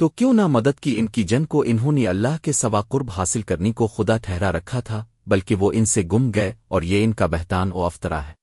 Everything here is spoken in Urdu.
تو کیوں نہ مدد کی ان کی جن کو انہوں نے اللہ کے سوا قرب حاصل کرنے کو خدا ٹھہرا رکھا تھا، بلکہ وہ ان سے گم گئے اور یہ ان کا بہتان و افطرا ہے۔